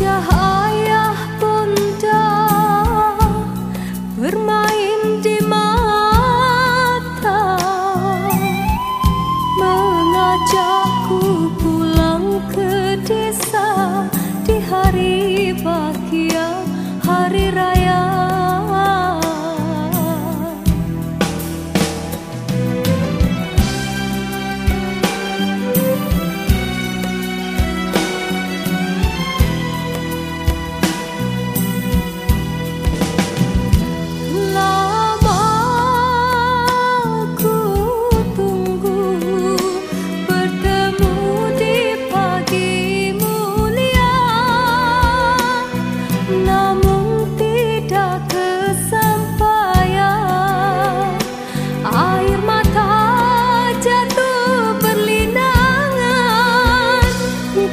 cahaya bunda bermain di mata mengajakku pulang ke desa di hari bahagia hari raya.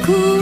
cool.